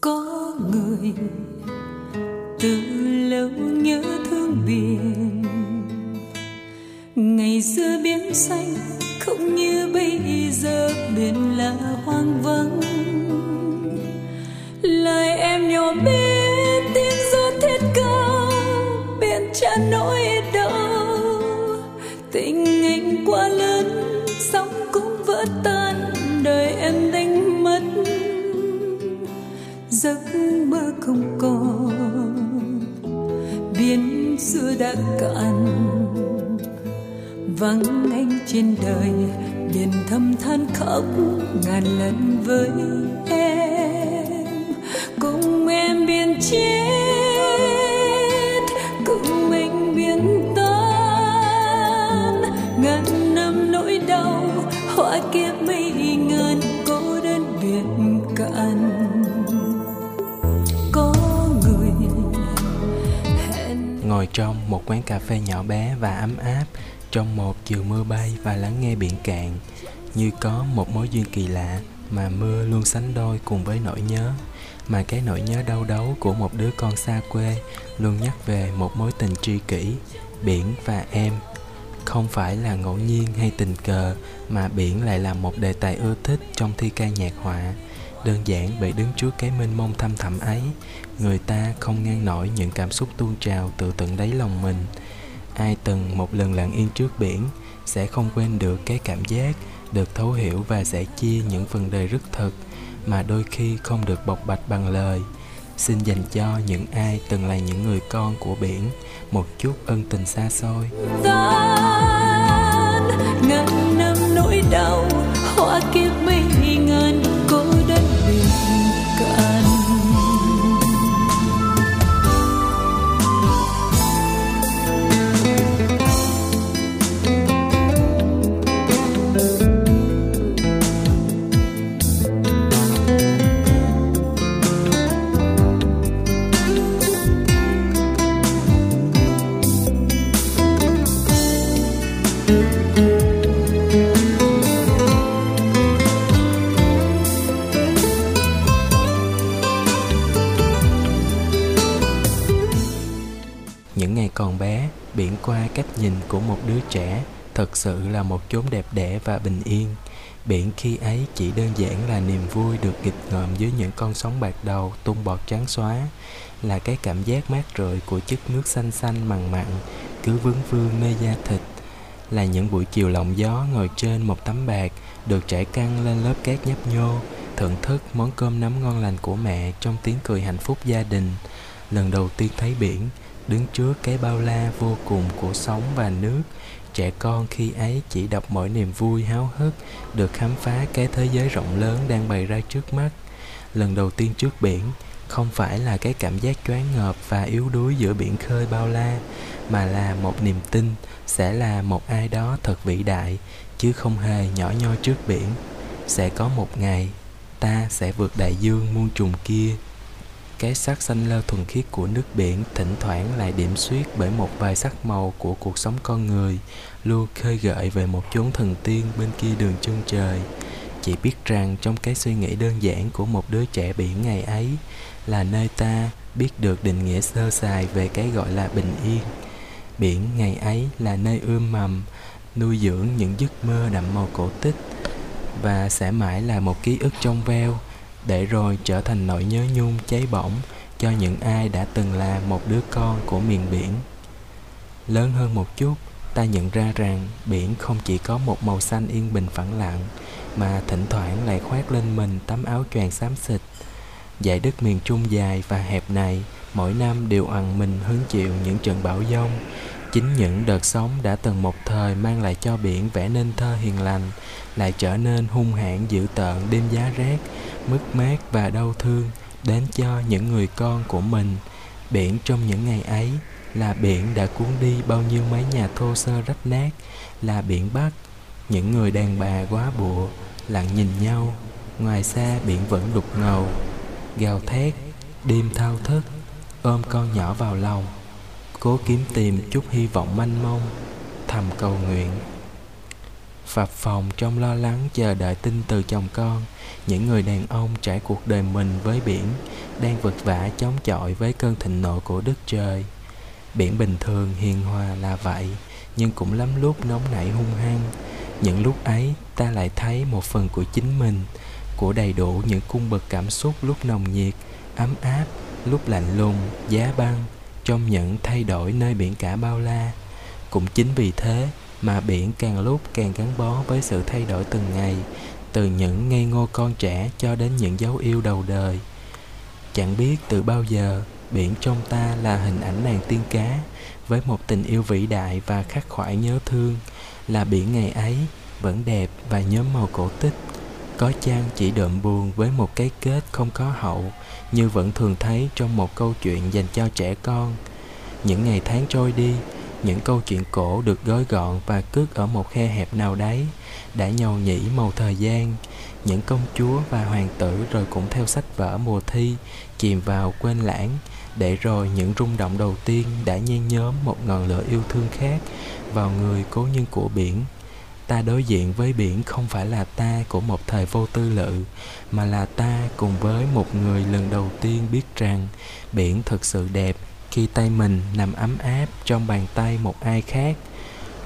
có người từ lâu nhớ thương biển. Ngày xưa biển xanh không như bây giờ, biển là hoang vắng. Lời em nhỏ biết tiếng gió thiết ca biển cha nỗi đau. Tình anh quá lớn biến xưa đã cạn. Vắng anh trên đời, biển thầm than khóc ngàn lần với em. Cùng em biến chết ngồi trong một quán cà phê nhỏ bé và ấm áp, trong một chiều mưa bay và lắng nghe biển cạn, như có một mối duyên kỳ lạ mà mưa luôn sánh đôi cùng với nỗi nhớ. Mà cái nỗi nhớ đau đớn của một đứa con xa quê luôn nhắc về một mối tình tri kỷ, biển và em. Không phải là ngẫu nhiên hay tình cờ mà biển lại là một đề tài ưa thích trong thi ca nhạc họa đơn giản bởi đứng trước cái mênh mông thăm thẳm ấy. Người ta không ngăn nổi những cảm xúc tuôn trào từ tận đáy lòng mình. Ai từng một lần lặng yên trước biển sẽ không quên được cái cảm giác được thấu hiểu và sẻ chia những phần đời rất thật mà đôi khi không được bộc bạch bằng lời. Xin dành cho những ai từng là những người con của biển một chút ân tình xa xôi. Tan, ngàn năm nỗi đau, hoa kia của một đứa trẻ thật sự là một chốn đẹp đẽ và bình yên. Biển khi ấy chỉ đơn giản là niềm vui được nghịch ngợm dưới những con sóng bạc đầu tung bọt trắng xóa, là cái cảm giác mát rượi của chất nước xanh xanh mặn mặn, cứ vướng vương nơi da thịt, là những buổi chiều lộng gió ngồi trên một tấm bạc, được trải căng lên lớp cát nhấp nhô, thưởng thức món cơm nắm ngon lành của mẹ trong tiếng cười hạnh phúc gia đình. Lần đầu tiên thấy biển đứng trước cái bao la vô cùng của sóng và nước, trẻ con khi ấy chỉ đọc mỗi niềm vui háo hức được khám phá cái thế giới rộng lớn đang bày ra trước mắt. Lần đầu tiên trước biển, không phải là cái cảm giác choáng ngợp và yếu đuối giữa biển khơi bao la, mà là một niềm tin sẽ là một ai đó thật vĩ đại, chứ không hề nhỏ nhoi trước biển. Sẽ có một ngày, ta sẽ vượt đại dương muôn trùng kia cái sắc xanh lơ thuần khiết của nước biển thỉnh thoảng lại điểm xuyết bởi một vài sắc màu của cuộc sống con người, luôn khơi gợi về một chốn thần tiên bên kia đường chân trời. Chỉ biết rằng trong cái suy nghĩ đơn giản của một đứa trẻ biển ngày ấy là nơi ta biết được định nghĩa sơ sài về cái gọi là bình yên. Biển ngày ấy là nơi ươm mầm, nuôi dưỡng những giấc mơ đậm màu cổ tích và sẽ mãi là một ký ức trong veo để rồi trở thành nỗi nhớ nhung cháy bỏng cho những ai đã từng là một đứa con của miền biển. Lớn hơn một chút, ta nhận ra rằng biển không chỉ có một màu xanh yên bình phẳng lặng, mà thỉnh thoảng lại khoác lên mình tấm áo choàng xám xịt. Dải đất miền trung dài và hẹp này mỗi năm đều ằn mình hứng chịu những trận bão giông chính những đợt sóng đã từng một thời mang lại cho biển vẻ nên thơ hiền lành, lại trở nên hung hãn dữ tợn đêm giá rét, mất mát và đau thương đến cho những người con của mình. Biển trong những ngày ấy là biển đã cuốn đi bao nhiêu mái nhà thô sơ rách nát, là biển bắc. Những người đàn bà quá bụa, lặng nhìn nhau, ngoài xa biển vẫn đục ngầu, gào thét, đêm thao thức, ôm con nhỏ vào lòng cố kiếm tìm chút hy vọng manh mông, thầm cầu nguyện. Phập phòng trong lo lắng chờ đợi tin từ chồng con, những người đàn ông trải cuộc đời mình với biển, đang vật vã chống chọi với cơn thịnh nộ của đất trời. Biển bình thường hiền hòa là vậy, nhưng cũng lắm lúc nóng nảy hung hăng. Những lúc ấy, ta lại thấy một phần của chính mình, của đầy đủ những cung bậc cảm xúc lúc nồng nhiệt, ấm áp, lúc lạnh lùng, giá băng trong những thay đổi nơi biển cả bao la. Cũng chính vì thế mà biển càng lúc càng gắn bó với sự thay đổi từng ngày, từ những ngây ngô con trẻ cho đến những dấu yêu đầu đời. Chẳng biết từ bao giờ, biển trong ta là hình ảnh nàng tiên cá, với một tình yêu vĩ đại và khắc khoải nhớ thương, là biển ngày ấy vẫn đẹp và nhóm màu cổ tích có chăng chỉ đượm buồn với một cái kết không có hậu, như vẫn thường thấy trong một câu chuyện dành cho trẻ con? Những ngày tháng trôi đi, những câu chuyện cổ được gói gọn và cất ở một khe hẹp nào đấy đã nhầu nhĩ màu thời gian. Những công chúa và hoàng tử rồi cũng theo sách vở mùa thi chìm vào quên lãng, để rồi những rung động đầu tiên đã nhen nhóm một ngọn lửa yêu thương khác vào người cố nhân của biển ta đối diện với biển không phải là ta của một thời vô tư lự, mà là ta cùng với một người lần đầu tiên biết rằng biển thực sự đẹp khi tay mình nằm ấm áp trong bàn tay một ai khác.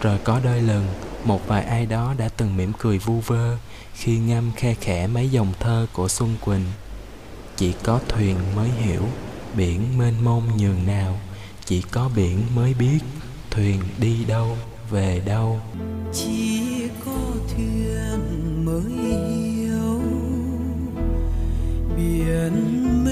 Rồi có đôi lần, một vài ai đó đã từng mỉm cười vu vơ khi ngâm khe khẽ mấy dòng thơ của xuân quỳnh. Chỉ có thuyền mới hiểu biển mênh mông nhường nào, chỉ có biển mới biết thuyền đi đâu về đâu? Chỉ có thuyền mới hiểu biển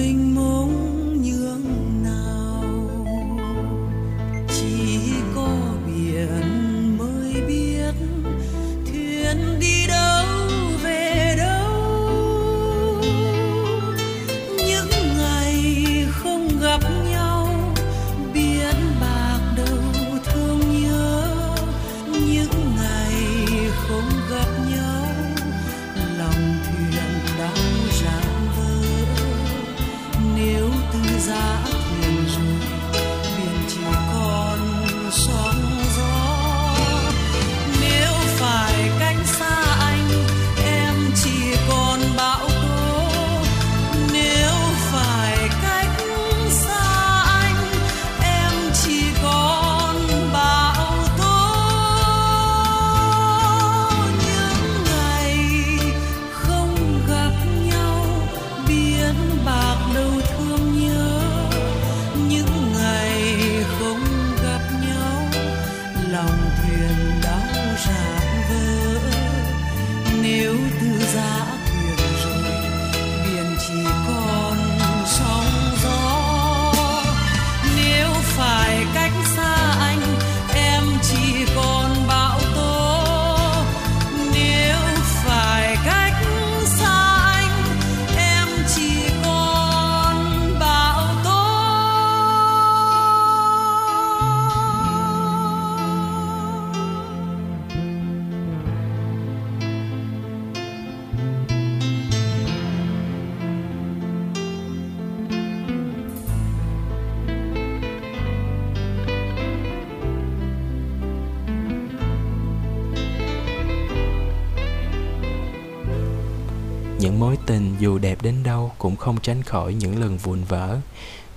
dù đẹp đến đâu cũng không tránh khỏi những lần vụn vỡ.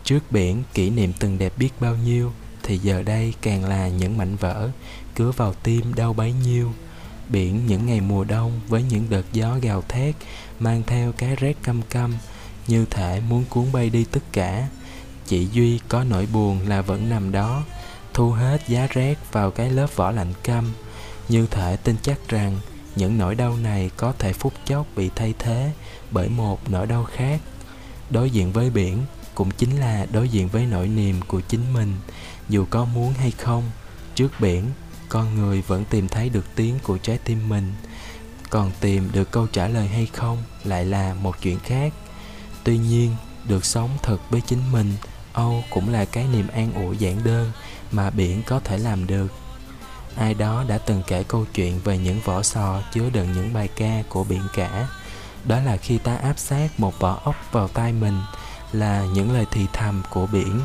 Trước biển, kỷ niệm từng đẹp biết bao nhiêu, thì giờ đây càng là những mảnh vỡ cứa vào tim đau bấy nhiêu. Biển những ngày mùa đông với những đợt gió gào thét, mang theo cái rét căm căm, như thể muốn cuốn bay đi tất cả. Chỉ duy có nỗi buồn là vẫn nằm đó, thu hết giá rét vào cái lớp vỏ lạnh căm như thể tin chắc rằng những nỗi đau này có thể phút chốc bị thay thế bởi một nỗi đau khác. Đối diện với biển cũng chính là đối diện với nỗi niềm của chính mình, dù có muốn hay không. Trước biển, con người vẫn tìm thấy được tiếng của trái tim mình. Còn tìm được câu trả lời hay không lại là một chuyện khác. Tuy nhiên, được sống thật với chính mình, âu cũng là cái niềm an ủi giản đơn mà biển có thể làm được ai đó đã từng kể câu chuyện về những vỏ sò chứa đựng những bài ca của biển cả. Đó là khi ta áp sát một vỏ ốc vào tay mình, là những lời thì thầm của biển,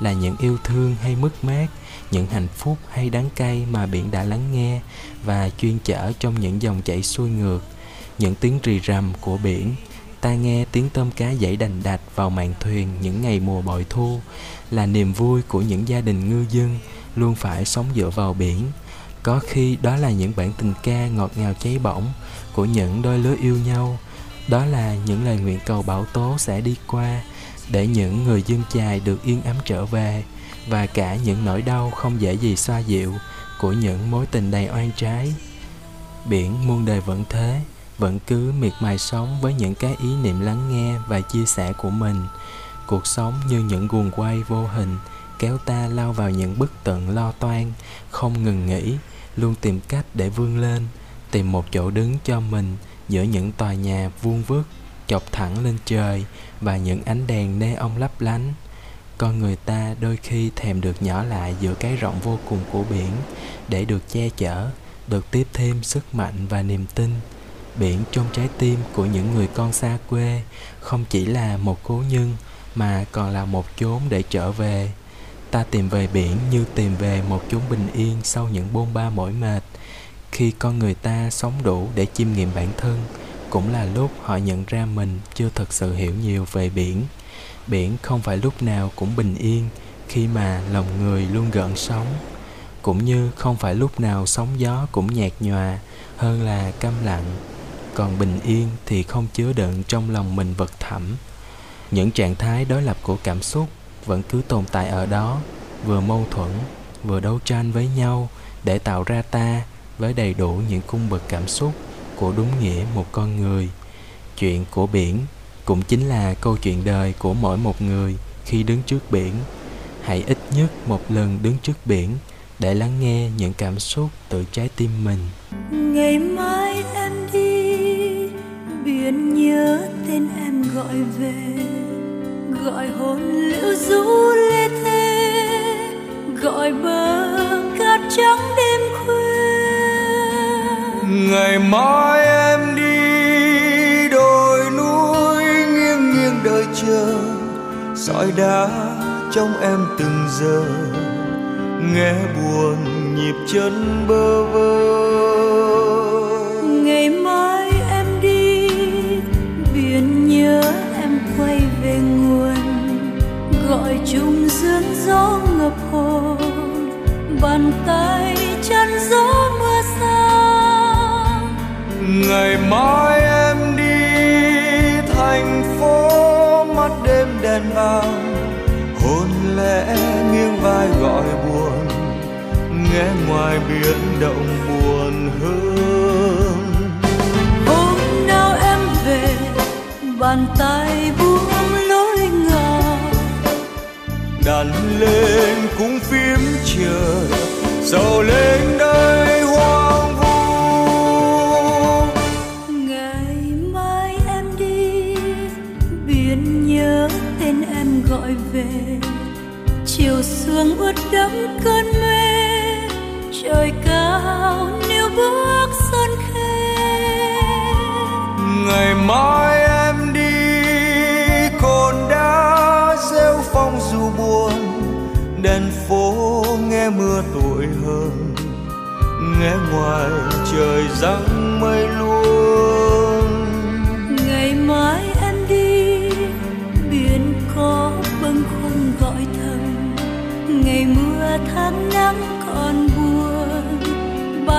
là những yêu thương hay mất mát, những hạnh phúc hay đắng cay mà biển đã lắng nghe và chuyên chở trong những dòng chảy xuôi ngược. Những tiếng rì rầm của biển, ta nghe tiếng tôm cá dãy đành đạch vào màn thuyền những ngày mùa bội thu, là niềm vui của những gia đình ngư dân luôn phải sống dựa vào biển có khi đó là những bản tình ca ngọt ngào cháy bỏng của những đôi lứa yêu nhau. Đó là những lời nguyện cầu bão tố sẽ đi qua để những người dương chài được yên ấm trở về và cả những nỗi đau không dễ gì xoa dịu của những mối tình đầy oan trái. Biển muôn đời vẫn thế, vẫn cứ miệt mài sống với những cái ý niệm lắng nghe và chia sẻ của mình. Cuộc sống như những guồng quay vô hình, kéo ta lao vào những bức tượng lo toan, không ngừng nghỉ luôn tìm cách để vươn lên, tìm một chỗ đứng cho mình giữa những tòa nhà vuông vức, chọc thẳng lên trời và những ánh đèn neon lấp lánh. Con người ta đôi khi thèm được nhỏ lại giữa cái rộng vô cùng của biển để được che chở, được tiếp thêm sức mạnh và niềm tin. Biển trong trái tim của những người con xa quê không chỉ là một cố nhân mà còn là một chốn để trở về ta tìm về biển như tìm về một chốn bình yên sau những bôn ba mỏi mệt. Khi con người ta sống đủ để chiêm nghiệm bản thân, cũng là lúc họ nhận ra mình chưa thật sự hiểu nhiều về biển. Biển không phải lúc nào cũng bình yên khi mà lòng người luôn gợn sóng, cũng như không phải lúc nào sóng gió cũng nhạt nhòa, hơn là câm lặng còn bình yên thì không chứa đựng trong lòng mình vật thẳm. Những trạng thái đối lập của cảm xúc vẫn cứ tồn tại ở đó, vừa mâu thuẫn, vừa đấu tranh với nhau để tạo ra ta với đầy đủ những cung bậc cảm xúc của đúng nghĩa một con người. Chuyện của biển cũng chính là câu chuyện đời của mỗi một người khi đứng trước biển. Hãy ít nhất một lần đứng trước biển để lắng nghe những cảm xúc từ trái tim mình. Ngày mai em đi, biển nhớ tên em gọi về gọi hồn liễu rũ lê thế gọi bờ cát trắng đêm khuya. Ngày mai em đi đồi núi nghiêng nghiêng đợi chờ sỏi đá trong em từng giờ. Nghe buồn nhịp chân bơ vơ. Động buồn hơn hôm nào em về bàn tay buông lối ngào đàn lên cũng phím chờ dầu lên đây hoang vu. Ngày mai em đi biển nhớ tên em gọi về. Chiều sương ướt đẫm cơn mê trời cao níu bước sơn khê ngày mai em đi cồn đá rêu phong dù buồn đèn phố nghe mưa tuổi hơn nghe ngoài trời răng mây luôn ngày mai em đi biển có bâng khuâng gọi thầm ngày mưa tháng nắng còn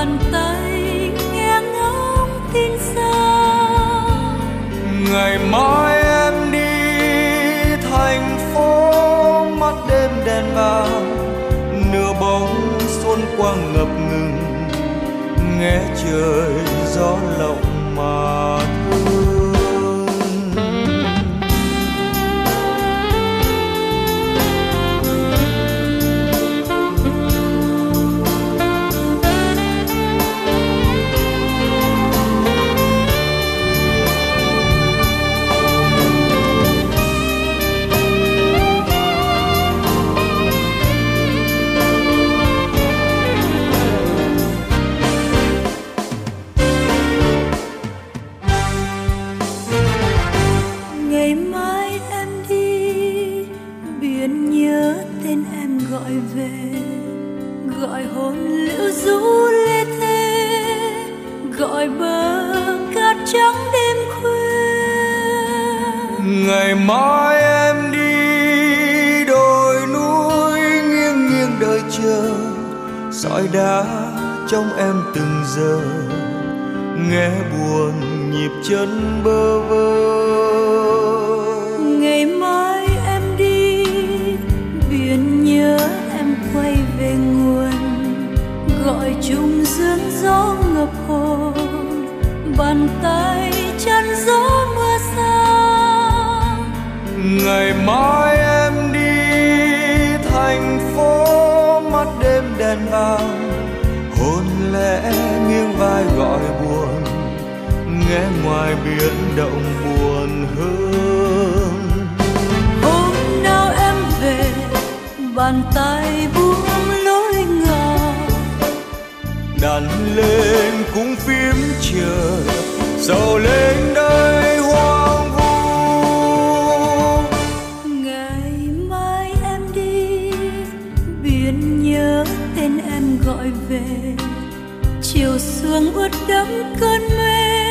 bàn tay, nghe ngóng tin xa. Ngày mai em đi thành phố, mắt đêm đèn vàng nửa bóng xuân quang ngập ngừng, nghe trời gió lộng mà từng giờ nghe buồn nhịp chân bơ vơ. Bàn tay buông lối ngả đàn lên cũng phím chờ dầu lên đây hoang vu. Ngày mai em đi biển nhớ tên em gọi về. Chiều sương ướt đẫm cơn mê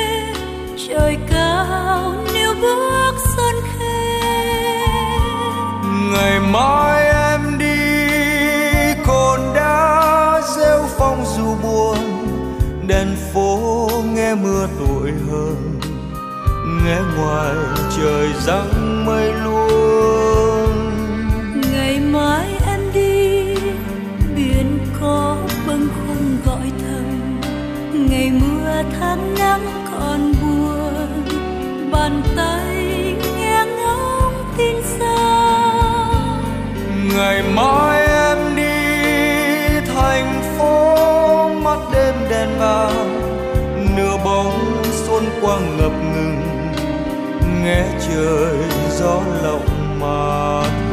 trời cao nếu bước sân khê. Ngày mai đèn phố nghe mưa tuổi hơn nghe ngoài trời răng mây luôn ngày mai em đi biển có bâng khuâng gọi thầm. Ngày mưa tháng nắng còn buồn bàn tay nghe ngóng tin xa. Ngày mai quang ngập ngừng nghe trời gió lộng mà thôi